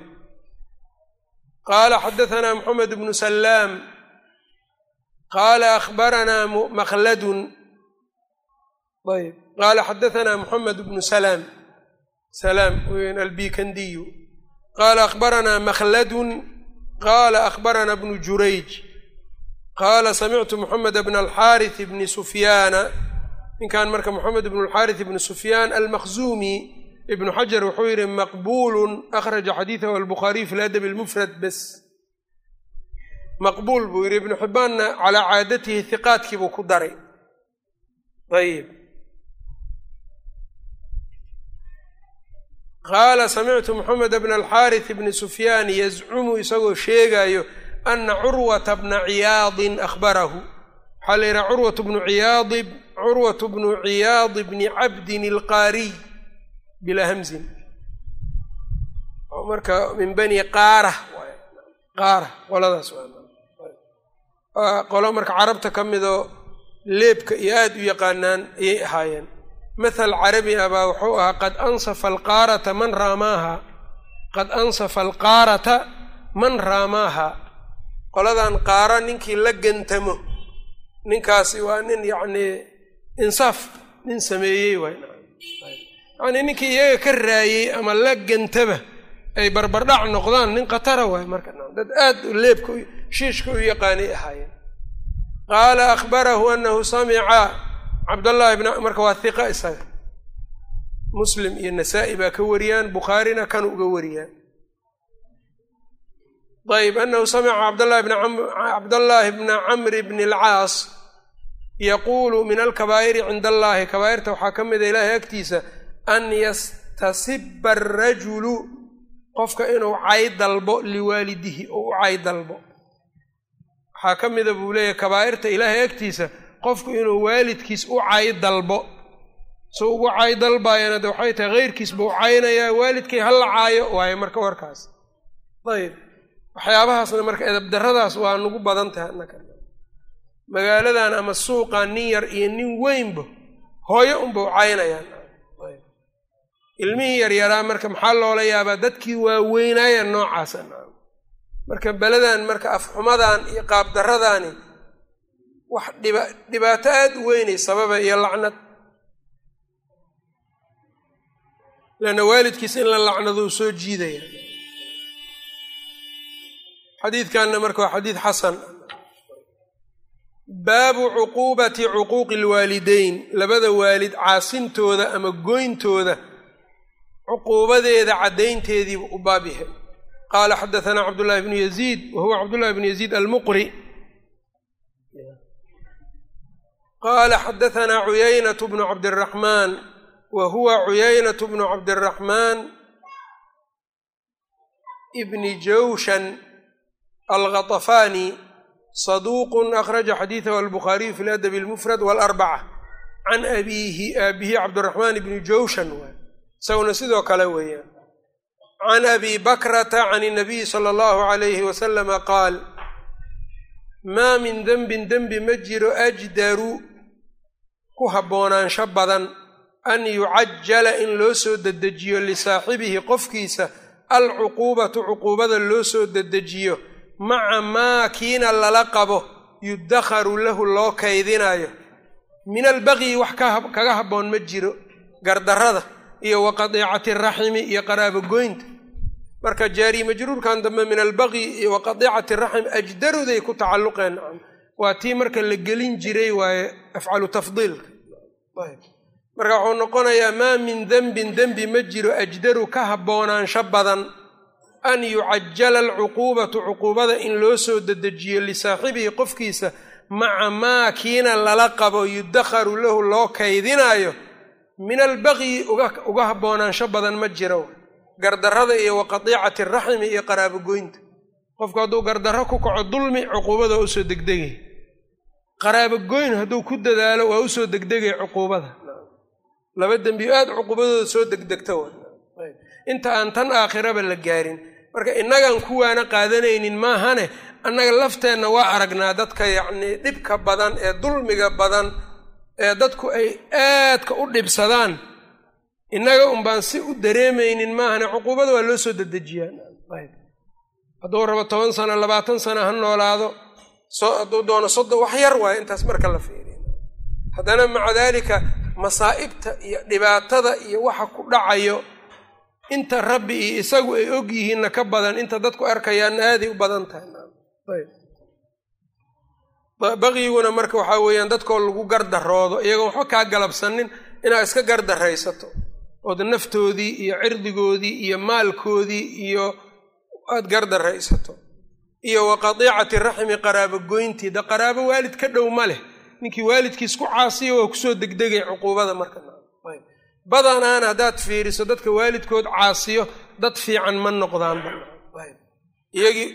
qaala xadahanaa moxamed bnu salaam qaala akhbaranaa makladun ayb qaala xadahanaa moxamed bnu salaam salaam albikandiyu qaala akhbaranaa makhladun qaala akhbarana bnu jurayj qaala samictu moxamed bna alxaarith bni sufyaana ninkan marka moxamed bnu alxaarith bni sufyaan almakhzuumi ibnu xajar wuxuu yidhi maqbuulun akhraja xadiidahu albukhaariy fi ladabi almufrad bes maqbuul buu yidhi ibnu xibbaanna calaa caadatihi hiqaadkii buu ku daray ayib qaala samictu moxamed bna alxaarith bni sufyaan yazcumu isagoo sheegayo ana curwata bna ciyaadin akhbarahu waxaa la yidhaha curwat bnu ciyaadi curwatu bnu ciyaadi bni cabdin alqaariy bilaa hamzin marka min bani qaara qaara qoladaas qolo marka carabta ka midoo leebka iyo aada u yaqaanaan ayay ahaayeen mathal carabi ah baa wuxuu ahaa qad ansafa alqaarata man raamaaha. Qad ansafa alqaarata man raamaaha. Qoladan qaara ninkii la gantamo. Ninkaasi waa nin yacnii insaaf nin sameeyey waay yacnii ninkii iyaga ka raayey ama la gantaba ay barbardhac noqdaan nin khatara waay marka dad aad leebka shiishka u yaqaanay ahaayeen. Qaala akhbarahu anahu samica cabdallaahi bn marka waa hiqa isaga muslim iyo nasaa-i baa ka wariyaan bukhaarina kan uga wariyaan. Ayb anahu samica cabdallaahi bna camri bni alcaas yaquulu min alkabaa'iri cinda allaahi kabaa'irta waxaa ka mida ilaahay agtiisa an yastasiba arajulu qofka inuu cay dalbo liwaalidihi oo u cay dalbo. Waxaa ka mida buu leeyahay kabaa'irta ilaahay agtiisa qofku inuu waalidkiis u cay dalbo so ugu cay dalbaayana de waxay tahay keyrkiis buu caynayaa waalidkay ha la caayo waayo marka warkaas. Ayb waxyaabahaasna marka edabdarradaas waa nagu badan tahay annaka magaaladan ama suuqan nin yar iyo nin weynba hooyo unbau caynayaan. Ilmihii yaryaraa marka maxaa loola yaabaa dadkii waaweynaaya noocaasa marka beladan marka afxumadan iyo qaabdarradani wax dhiba dhibaato aada u weynay sababa iyo lacnad. Leanna waalidkiis in la lacnado u soo jiidaya. Xadiidkanna marka waa xadiid xasan. Baabu cuquubati cuquuqi alwaalideyn labada waalid caasintooda ama goyntooda cuquubadeeda caddaynteediibu u baab yahay qaala xadahanaa cabdullaahi bnu yaziid wa huwa cabdullahi bnu yaziid almuqri qaala xadahanaa cuyaynatu bnu cabdiraxmaan wa huwa cuyaynatu bnu cabdiraxmaan ibni jawshan alghatafani saduuqun akhraja xadiidahu albukhaariyu fi ladabi almufrad waalarbaca can abiihi aabihi cabdiraxmaan ibni jawshan waay isaguna sidoo kale weeyaan can abi bakrata can inabiyi sala allahu calayhi wasalama qaal maa min denbin dembi ma jiro ajdaru ku haboonaansho badan an yucajala in loo soo dedejiyo lisaaxibihi qofkiisa alcuquubatu cuquubada loo soo dedejiyo maca maa kiina lala qabo yudakharu lahu loo kaydinayo min albaqyi wax kaga habboon ma jiro gardarrada iyo wa qadiicati raximi iyo qaraabogoynta marka jaari majruurkan dambe min albaqyi iyo wa qadiicati raxim ajdaruday ku tacalluqeen waa tii marka la gelin jiray waaye afcalu tafdiilka marka wuxuu noqonayaa maa min denbin dembi ma jiro ajdaru ka haboonaansho badan an yucajala alcuquubatu cuquubada in loo soo dedejiyo lisaaxibihi qofkiisa maca maa kiina lala qabo yudakharu lahu loo kaydinaayo. Min albaqyi uga haboonaansho badan ma jiro. Gardarrada iyo wa qadiicati raximi iyo qaraabogoynta qofku hadduu gardarro ku kaco dulmi cuquubada u soo degdegay qaraabogoyn hadduu ku dadaalo waa u soo degdegay cuquubada. Laba dembiyo aada cuquubadooda soo degdegta inta aan tan aakhiraba la gaarin. Marka innagaan kuwaana qaadanaynin maahane annaga lafteenna waa aragnaa dadka yacnii dhibka badan ee dulmiga badan ee dadku ay aadka u dhibsadaan. Innaga unbaan si u dareemaynin maahane cuquubada waa loo soo dedejiyaa. Hadduu rabo toban sano labaatan sano ha noolaado hadduu doono soddon wax yar waayo intaas marka la fiiriyo. Haddana maca daalika masaa'ibta iyo dhibaatada iyo waxa ku dhacayo inta rabbi iyo isagu ay og yihiinna ka badan inta dadku arkayaanna aaday u badan tahay. Baqyiguna marka waxaa weeyaan dadkoo lagu gardaroodo iyagoon waxba kaa galabsanin inaad iska gardaraysato ood naftoodii iyo cirdigoodii iyo maalkoodii iyo aad gardaraysato iyo wa qadiicati raxmi qaraabo goyntii de qaraabo waalid ka dhow ma leh. Ninkii waalidkiis ku caasiya waa ku soo degdegay cuquubada marka. Badanaan haddaad fiiriso dadka waalidkood caasiyo dad fiican ma noqdaan iyagii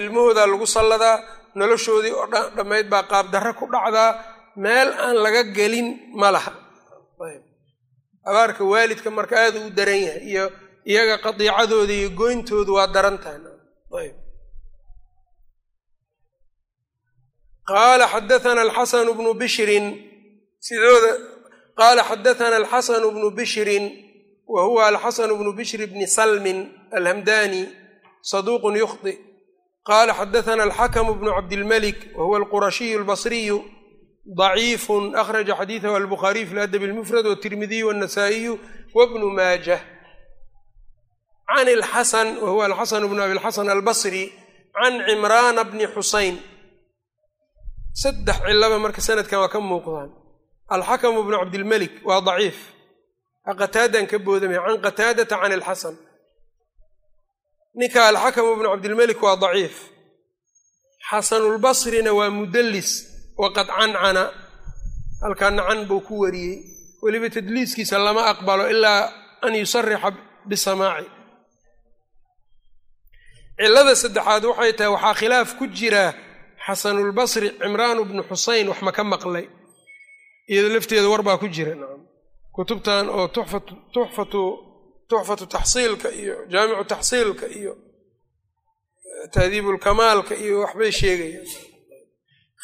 ilmahoodaa lagu salladaa noloshoodii oo dhammayd baa qaabdarre ku dhacdaa meel aan laga gelin ma laha. Abaarka waalidka marka aada u daran yahay iyo iyaga qadiicadooda iyo goyntoodu waa daran tahay qaala xadaana alxasanu bnu bishrin sidooda qaala xadaana alxasanu bnu bishrin wa huwa alxasanu bnu bishri bni salmin alhamdani saduuqun yukhdi qaala xadaana alxakamu bnu cabdilmalik wa huwa alqurashiyu albasriyu daciifun akhraja xadiidahu albukhaariy fi ladabi lmufrad watirmidiyu wannasaa'iyu wabnu maajah can lxasan wa huwa alxasan bnu abiilxasan albasri can cimraana bni xusayn saddex cilaba marka sanadkan waa ka muuqdaan. Alxakamu bnu cabdilmelik waa daciif. Qataadan ka boodamaya can qataadata can alxasan. Ninka alxakamu bnu cabdilmelik waa daciif. Xasanulbasrina waa mudallis waqad cancana. Halkaana can buu ku wariyey. Weliba tadliiskiisa lama aqbalo ilaa an yusarixa bisamaaci. Cilada saddexaad waxay tahay waxaa khilaaf ku jira xasanulbasri cimraanu bnu xusayn wax ka maqlay? Iyado lafteeda war baa ku jira. Kutubtan oo tuxfatu taxsiilka iyo jaamicu taxsiilka iyo tahdiibulkamaalka iyo waxbay sheegayaan.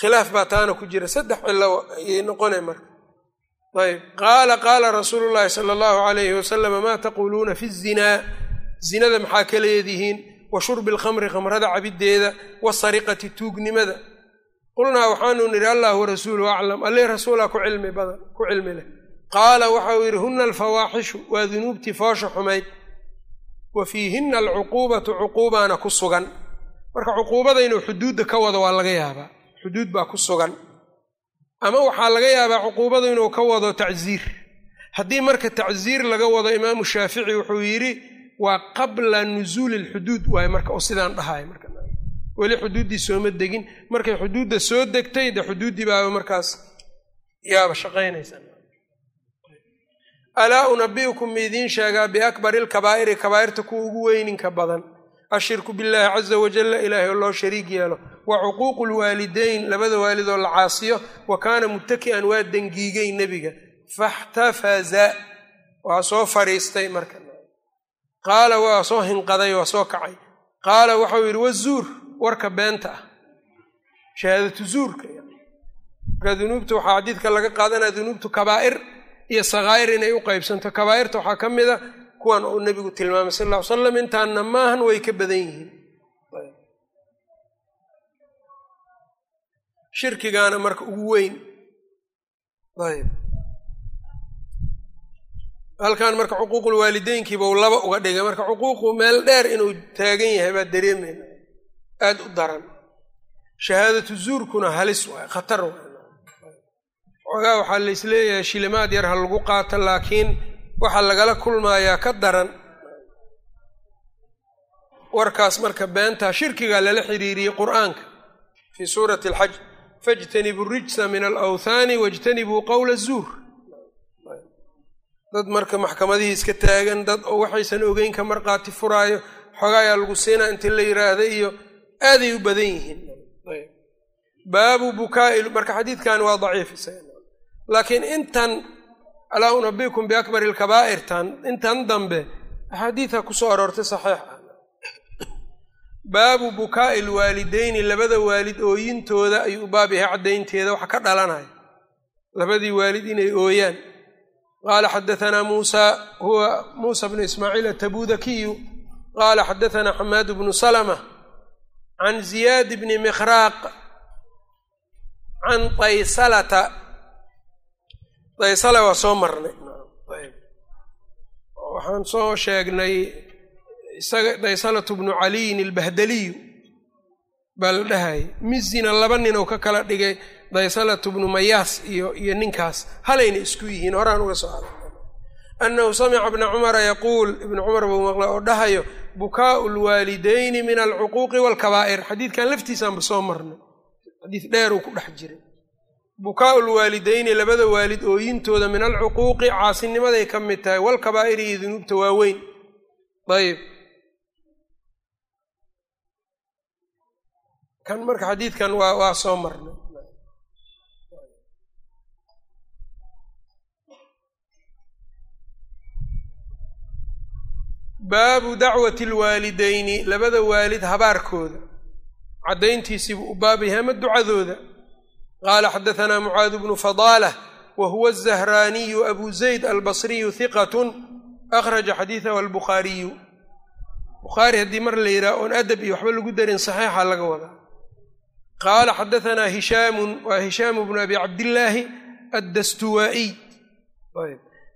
Khilaaf baa taana ku jira. Saddex cilo ayay noqona marka. Ayb qaala qaala rasuulu llaahi sala allahu alayhi wasalama maa taquuluuna fi zinaa? Zinada maxaa ka leedihiin wa shurbi alkhamri khamrada cabiddeeda wasariqati tuugnimada. Qulnaa waxaanu nidhi allah warasuuluhu aclam alle rasuulaa ku cilmi badan ku cilmi leh. Qaala waxau yidhi huna alfawaaxishu waa dunuubtii foosha xumayd. Wa fiihinna alcuquubatu cuquubaana ku sugan. Marka cuquubada inuu xuduudda ka wado waa laga yaabaa. Xuduud baa ku sugan. Ama waxaa laga yaabaa cuquubadu inuu ka wado tacziir. Haddii marka tacziir laga wado imaamu shaafici wuxuu yidhi waa qabla nusuuli lxuduud waaye marka oo sidaan dhahay marka weli xuduuddii sooma degin markay xuduudda soo degtay de xuduuddii baaba markaas yaaba shaqaynaysa. Alaa unabi'ukum miidiin sheegaa biakbari lkabaa'iri kabaa'irta kuwa ugu weyninka badan. Ashirku billaahi caza wajalla ilaahay oo loo shariig yeelo. Wa cuquuqu lwaalidayn labada waalidoo la caasiyo. Wa kaana muttaki'an waa dengiigay nebiga. Faxtafaza waa soo fadhiistay marka qaala waa soo hinqaday waa soo kacay. Qaala waxau yidhi wazuur warka beenta ah. Shahaadatu zuurka marka dunuubta waxaa xadiidka laga qaadanaya dunuubtu kabaa'ir iyo sakaa'ir inay u qaybsanto. Kabaa'irta waxaa ka mid a kuwan uu nebigu tilmaamay sal lla ly slam intaanna maahan way ka badan yihiin. Shirkigaana marka ugu weyn. Ayb halkan marka cuquuqulwaalideynkiiba u laba uga dhigay. Marka cuquuqu meel dheer inuu taagan yahay baa dareemayna aada u daran. Shahaadatu zuurkuna halis waay khatar waay xoogaa waxaa laisleeyahay shilimaad yar ha lagu qaato laakiin waxaa lagala kulmayaa ka daran. Warkaas marka beentaa shirkigaa lala xiriiriyey qur'aanka. Fii suurati alxaj faijtanibuu rijsa min alawthaani waijtanibuu qowla zuur dad marka maxkamadihii iska taagan dad oo waxaysan ogeyn ka marqaati furaayo xogaayaa lagu siinaa inti la yidhaahda iyo aaday u badan yihiin. Baabu bukaai marka xadiidkan waa daciif laakiin intan alaa unabikum biakbari lkabaa'irtan intan dambe axaadiidha ku soo aroortay saxiix ah. Baabu bukaa'i lwaalideyni labada waalid ooyintooda ayuu baab yahay caddaynteeda waxa ka dhalanaya. Labadii waalid inay ooyaan qaala xadaanaa muusa huwa muusa bnu ismaaciil atabudakiyu qaala xadaanaa xamaad bnu salma can ziyaad bni mikhraaq can taysalata taysala waa soo marnay. waxaan soo sheegnay isaga daysalatu bnu caliyin ilbahdaliyu baa la dhahayay mizina laba nin oo ka kala dhigay daysalatu bnu mayaas iyo iyo ninkaas halayna isku yihiin. Horaan uga soo adag annahu samica bna cumara yaquul ibnu cumar buu maqlay oo dhahayo bukaau lwaalidayni min alcuquuqi waalkabaa'ir. Xadiidkan laftiisaanba soo marnay. Xadiid dheeruu ku dhex jiray. Bukaau lwaalidayni labada waalid ooyintooda min alcuquuqi caasinimaday ka mid tahay walkabaa'iri iyo dunuubta waaweyn. Ayb kan marka xadiidkan waa waa soo marnay. Baabu dacwati alwaalidayni labada waalid habaarkooda. Caddayntiisiibuu u baab yahay ama ducadooda? Qaala xadahanaa mucaadu bnu fadaalah wa azahraaniyu abu zayd albasriyu hiqatun akhraja xadiidahu albukhaariyu bukhaari haddii mar la yidhaha oon adab iyo waxba lagu darin saxiixa laga wadaa qaala xadahanaa hishaamun waa hishaamu bnu abi cabdillaahi addastuwaa'iy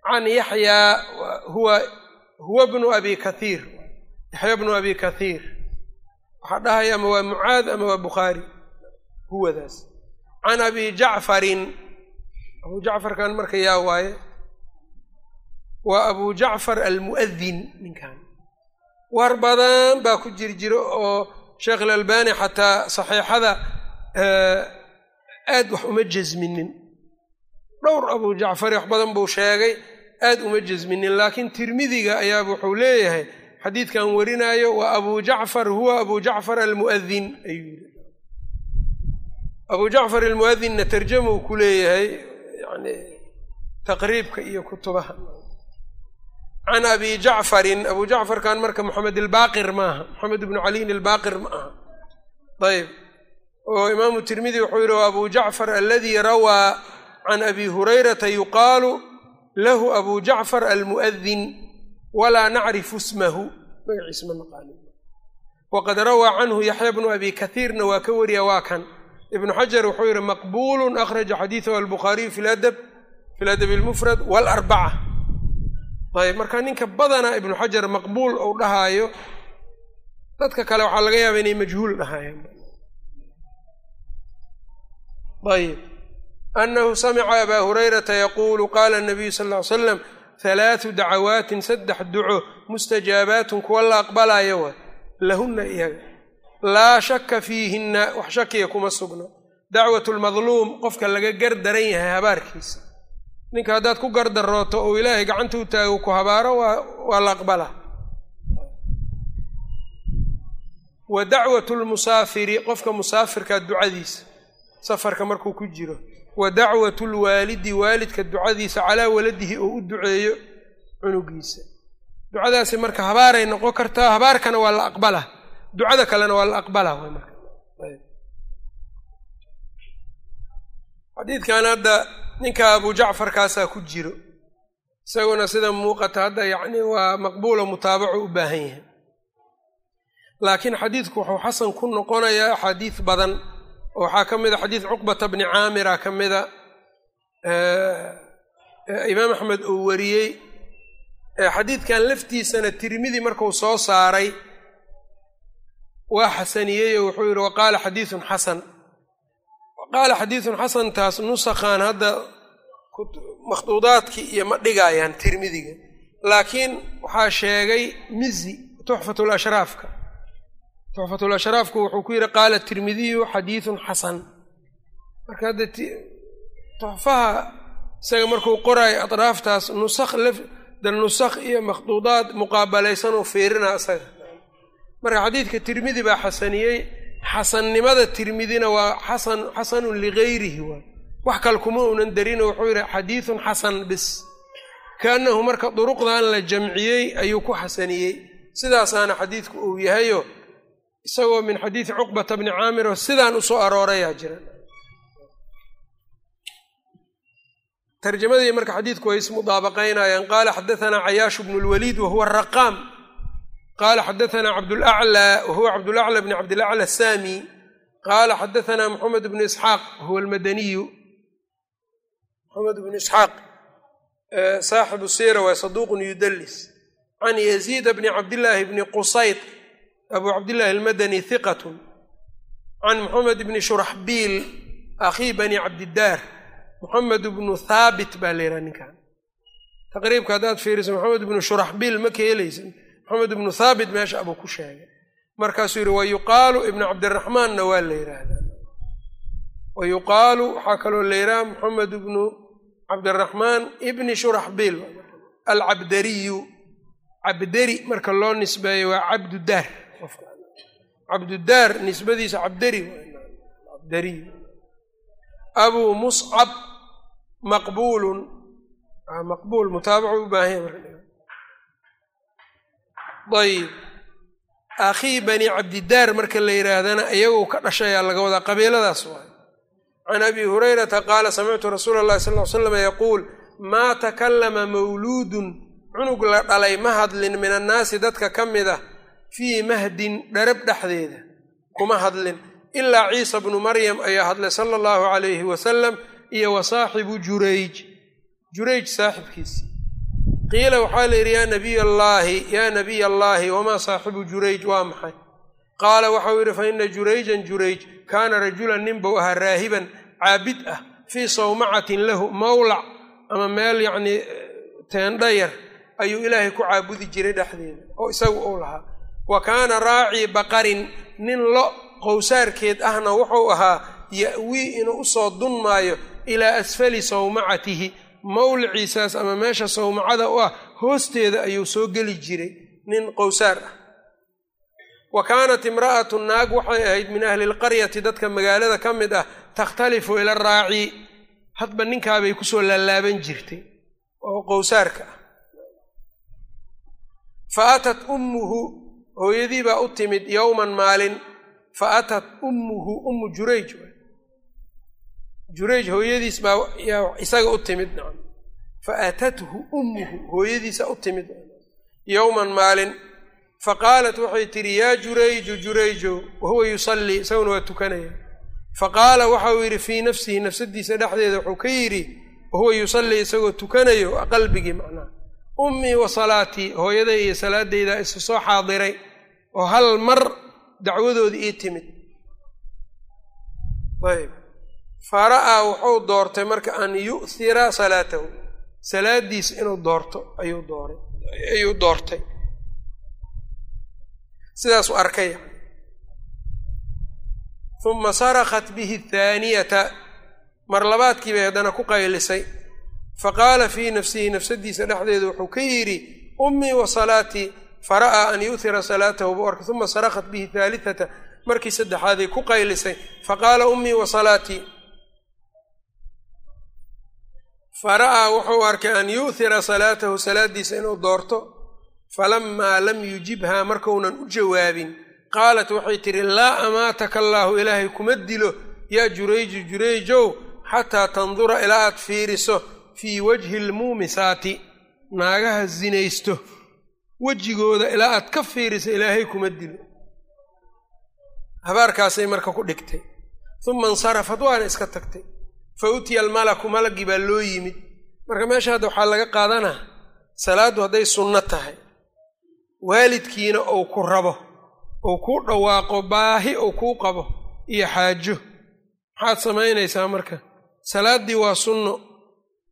can yaxyaa huwa bnu abi kathiir yaxya bnu abi kathiir waxaa dhahaya ama waa mucaad ama waa bukhaari huwadaas can abi jacfarin abu jacfarkan marka yaa waaye waa abu jacfar almu'adin ninkan war badan baa ku jir jiro oo sheekh alalbani xataa saxiixada aad wax uma jasminin dhowr abu jacfari wax badan buu sheegay aad uma jasminin laakiin tirmidiga ayaa wuxuu leeyahay xadiidkan warinaayo waa abu jacfar huwa abu jacfar almu'adin ayuu abu jacfar almu'adinna tarjamuu ku leeyahay yani taqriibka iyo kutubaha can abi jacfarin abu jacfarkan marka moxamed ilbaaqir maaha moxamed ibnu caliyin ilbaaqir ma aha ayb oo imaamu tirmidi wuxuu yihi abu jacfar aladii rawaa can abi hurayrata yuqaalu lahu abu jacfar almu'adin walaa nacrifu ismahu waqad rawaa canhu yaxya bnu abi kathiirna waa ka wariya waa kan ibnu xajar wuxuu yihi maqbulu akhraja xadiidahu albukhaariyu fi ladab fi ladab almufrad waalarbaca ayb marka ninka badanaa ibnu xajar maqbuul ou dhahaayo dadka kale waxaa laga yaaba inay majhuul dhahaayeen ayb anahu samica abaa hurayrata yaquulu qaala nabiyu sal ly slam halaatu dacawaatin saddex duco mustajaabaatun kuwa la aqbalaayo wa lahunna iyaga. Laa shaka fiihinna wax shakiya kuma sugno. Dacwatu lmadluum qofka laga gar daran yahay habaarkiisa ninka haddaad ku gardarooto oo ilaahay gacanta u taago ku habaaro waa waa la aqbalaa wa dacwatu lmusaafiri qofka musaafirka ducadiisa safarka markuu ku jiro. Wa dacwatu lwaalidi waalidka ducadiisa calaa waladihi oo u duceeyo cunugiisa. Ducadaasi marka habaaray noqon kartaa habaarkana waa la aqbalaa ducada kalena waa la marka. Xadiidkan hadda ninka abu jacfarkaasaa ku jiro isaguna sida muuqata hadda yacni waa maqbuulo mutaabaco u baahan yahay. Laakiin xadiidku wuxuu xasan ku noqonayaa axaadiis badan oo waxaa ka mid a xadiis cuqbata bni caamira ka mida imaam axmed uu wariyey. Xadiidkan laftiisana tirmidi marku soo saaray waa xasaniyey oo wuxuu yidhi waqaala xadiisun xasan qaala xadiidun xasantaas nusakhan hadda makhduudaadkii iyo ma dhigayaan tirmidiga laakiin waxaa sheegay mizi tuxfatulashraafka tuxfatulashraafku wuxuu ku yidhi qaala tirmidiyu xadiidun xasan marka hadda tuxfaha isaga markuu qoraayo atraaftaas nusakh da nusakh iyo makhduudaad muqaabalaysanuu fiirina isaga marka xadiidka tirmidi baa xasaniyey xasannimada tirmidina waa xasan xasanun ligayrihi waay wax kale kuma unan darino wuxuu yidhi xadiidun xasan bis. Kaannahu marka duruqdan la jamciyey ayuu ku xasaniyey. Sidaasaana xadiidku uu yahayo isagoo min xadiidi cuqbata bni caamir oo sidaan u soo aroorayaa jira. Tarjamadii marka xadiidku way ismudaabaqaynayaan qaala xadatanaa cayaashu bnu lwaliid wahuwa raqaam qala xadaثna cabdulأclى wahuwa cabdulأclى bn cabdilأclى الsami qala xadaثna mxamed bn isxaaq wahuwa almadaniyu mxamed bn isxaaq saaxibu sira waa saduq yudalis can yaziida bni cabdillaahi bni qusayd abu cabdillahi almadani hiqatun can moxamed bni shuraxbiil akhii bani cabdidaar moxamed bnu thaabit baa la yidhaha ninkan taqriibka haddaad fiiriso moxamed bnu shuraxbiil ma ka helaysin moxamed ibnu thaabit meesha abuu ku sheegay. Markaasuu yidhi wa yuqaalu ibnu cabdiraxmaanna waa la yidhaahdaa. Wa yuqaalu waxaa kaloo la yidhaha moxamed ibnu cabdiraxmaan ibni shuraxbiil alcabdariyu. Cabdari marka loo nisbeeyo waa cabdudaar. Cabdudaar nisbadiisa cabdari cabdariy muscab maqbuulun. Maqbuul mutaabacu u baahan ayib akhii bani cabdidaar marka la yidhaahdana iyagoo ka dhashayaa laga wadaa qabiiladaas waay can abi hurayrata qaala samictu rasuula allahi sal l slam yaquul maa takallama mawluudun cunug la dhalay ma hadlin min annaasi dadka ka mid ah fii mahdin dharab dhexdeeda. Kuma hadlin ilaa ciisa bnu maryam ayaa hadlay sala allahu calayhi wasalam iyo wa saaxibu jurayj. Jurayj saaxibkiisi qiila waxaa la yidhi yaa nabiy allaahi yaa nabiy allaahi wamaa saaxibu jurayj? Waa maxay? Qaala waxau yidhi fa ina jurayjan jurayj kaana rajulan nin buu ahaa raahiban caabid ah fii sawmacatin lahu mawlac ama meel yacnii teendhayar ayuu ilaahay ku caabudi jiray dhexdeeda oo isagu uu lahaa. Wa kaana raacii baqarin nin lo qowsaarkeed ahna wuxuu ahaa ya'wii inuu u soo dunmaayo ilaa asfali sawmacatihi mawliciisaas ama meesha sawmacada u ah hoosteeda ayuu soo geli jiray nin qowsaar ah. Wa kaanat imra'atu naag waxay ahayd min ahli lqaryati dadka magaalada ka mid ah takhtalifu ila raaci. Hadba ninkaabay ku soo laalaaban jirtay oo qowsaarka ah. Fa atat ummuhu hooyadii baa u timid yowman maalin fa atat ummuhu ummu jurayj jurayj hooyadiis baa isaga u timid nacam. Fa atathu ummuhu hooyadiisa u timid. Yowman maalin fa qaalat waxay tidhi yaa jurayju jurayjow wahuwa yusallii isaguna waa tukanaya. Fa qaala waxauu yidhi fii nafsihi nafsadiisa dhexdeeda wuxuu ka yidhi wahuwa yusallii isagoo tukanayo qalbigii macnaha ummii wa salaatii hooyaday iyo salaadayda isu soo xaadiray oo hal mar dacwadoodii ii timid. Ayb fara'aa wuxuu doortay marka an yu'hira salaatahu. Salaadiisa inuu doorto ayuu dooray. Ayuu doortay. Sidaasuu arkay uma sarakat bihi athaaniyata mar labaadkii bay haddana ku qaylisay. Faqaala fii nafsihi nafsadiisa dhexdeeda wuxuu ka yidhi ummii wa salaatii fara'aa an yu'hira salaatahu. Buu arkay. Uma sarakat bihi thaalitata markii saddexaaday ku qaylisay. Faqaala ummii wa salaatii fara'aa wuxuu arkay an yu'hira salaatahu salaadiisa inuu doorto falamaa lam yujibhaa markaunan u jawaabin qaalat waxay tidhi laa amaataka allaahu ilaahay kuma dilo yaa jurayju jurayjow xataa tandura ilaa aad fiiriso fii wajhi lmuumisaati naagaha zinaysto wejigooda ilaa aad ka fiiriso ilaahay kuma dilo. Habaarkaasay marka ku dhigtay. Uma insarafat waana iska tagtay fa utiya almalaku malagii baa loo yimid. Marka meesha hadda waxaa laga qaadanaa salaaddu hadday sunno tahay. Waalidkiina uu ku rabo uu kuu dhawaaqo baahi uu kuu qabo iyo xaajo. Maxaad samaynaysaa marka? Salaaddii waa sunno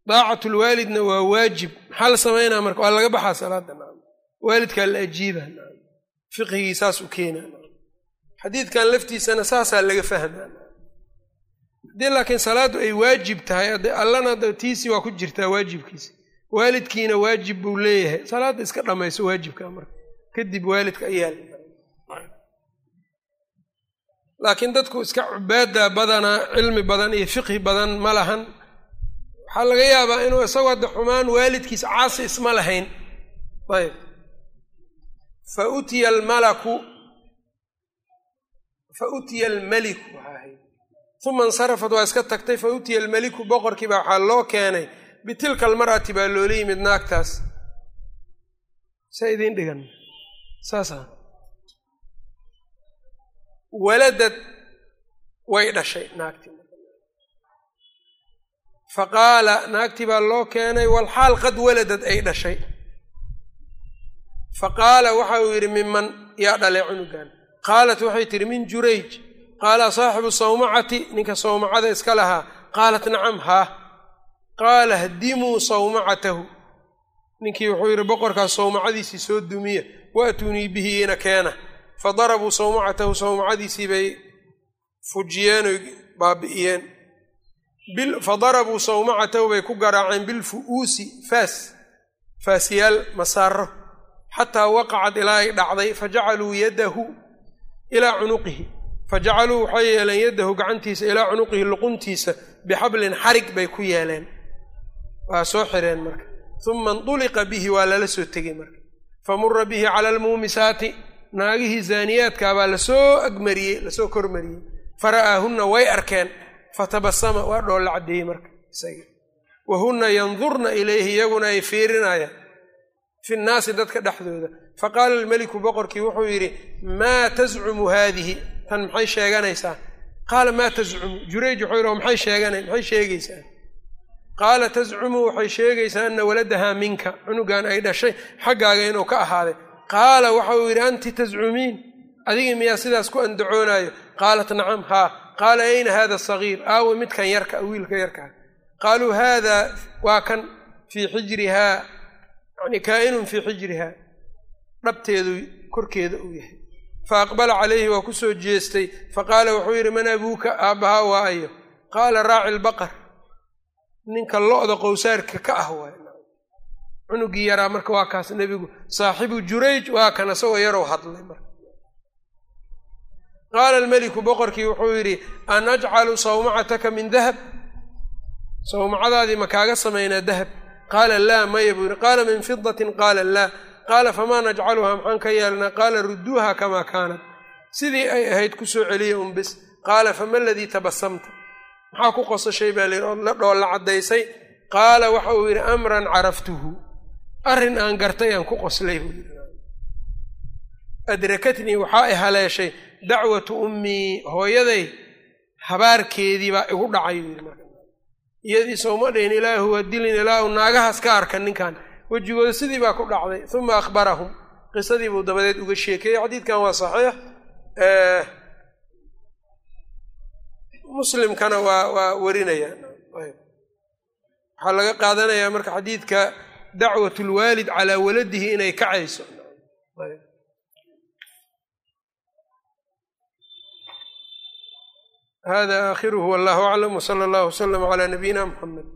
daacatulwaalidna waa waajib. Maxaa la samaynaa marka? Waa laga baxaa salaadda waalidkaa la ajiiba fiqhigii saas u keena xadiidkan laftiisana saasaa laga fahmaa haddii laakiin salaaddu ay waajib tahay allana tiisii waa ku jirtaa waajibkiisa waalidkiina waajib buu leeyahay. Salaadda iska dhammayso waajibka marka kadib waalidka ayaa laakiin dadku iska cubaada badanaa cilmi badan iyo fiqhi badan ma lahan. Waxaa laga yaabaa inuu isagoo hadda xumaan waalidkiis caasi isma lahayn. Ayb fa utiya almalaku fa utiya almeliku waxaa ahayd uma insarafat waa iska tagtay fa utiya almeliku boqorkii baa waxaa loo keenay bitilka almar'ati baa loola yimid naagtaas saa idiin dhigan saasa waladad way dhashay naagtii fa qaala naagtii baa loo keenay walxaal qad waladad ay dhashay faqaala waxa uu yidhi miman yaa dhalay cunugan qaalat waxay tidhi min jurayj qaala saaxibu sawmacati ninka sawmacada iska lahaa qaalat nacam haa qaala hdimuu sawmacatahu ninkii wuxuu yidhi boqorkaas sawmacadiisii soo dumiya waatunii bihi ina keena fadarabuu sawmacatahu sawmacadiisii bay fujiyeen oy baabi'iyeen fadarabuu sawmacatahu bay ku garaaceen bilfu'uusi faas faasyaal masaaro xataa waqacad ilaa ay dhacday fajacaluu yadahu ilaa cunuqihi fajacaluu waxay yeeleen yadahu gacantiisa ilaa cunuqihi luquntiisa bixablin xarig bay ku yeeleen. Waa soo xireen marka. Uma induliqa bihi waa lala soo tegey marka. Famura bihi cala almuumisaati naagihii zaaniyaadkaa baa la soo agmariyey la soo kormariyey. Fara'aahunna way arkeen. Fatabasama waa dhoolla caddeeyey marka isaga. Wa hunna yandurna ilayhi iyaguna ay fiirinayaan. Fi nnaasi dadka dhexdooda. Faqaala almeliku boqorkii wuxuu yidhi maa tascumu haadihi tan maxay sheeganaysaa? Qaala maa tascumu jurayj wuxuu yidhi maxay sheegana maxay sheegaysaa qaala tascumu waxay sheegaysaa ana waladahaa minka cunugan ay dhashay xaggaaga inuu ka ahaaday. Qaala waxa uu yidhi anti tascumiin adigii miyaa sidaas ku andacoonaayo qaalat nacam haa. Qaala ayna hada sagiir? Aawe midkan yarka wiilka yarkaa qaaluu haada waa kan fii xijrihaa yani kaa'inun fii xijrihaa. Dhabteedu korkeeda uu yahay fa aqbala calayhi waa ku soo jeestay faqaala wuxuu yidhi man abuuka aabbahaa waa ayo qaala raaci lbaqar ninka lo'da qowsaarka ka ah waay cunugii yaraa marka waa kaas nebigu saaxibu jurayj waa kan isagoo yarow hadlay marka qaala almeliku boqorkii wuxuu yidhi an ajcalu sawmacataka min dahab sawmacadaadii ma kaaga samaynaa dahab qaala laa maya buu yidhi qaala min fidatin qaala laa qaala famaa najcaluhaa maxaan ka yeelnaa qaala rudduuha kamaa kaanat sidii ay ahayd ku soo celiya un bis qaala fama aladii tabasamta maxaa ku qosashay baa layidhi ood la dhoolla caddaysay qaala waxa uu yidhi amran caraftuhu arrin aan gartay aan ku qoslay buu yidhi adrakatnii waxaa i haleeshay dacwatu ummii hooyaday habaarkeedii baa igu dhacay buu yidhi iyadii sooma dhayn ilaahu waa dilin ilaahu naagahaas ka arkan ninkan wejigooda sidii baa ku dhacday. Uma akhbarahum. Qisadii buu dabadeed uga sheekeeyey xadiidkan waa saxiix. Muslimkana waa waa warinaya. Waxaa laga qaadanayaa marka xadiidka dacwat lwaalid calaa waladihi inay kacayso. Hada aakhiruhu wallahu aclam wsala allahu wslama calaa nabiyina muxamed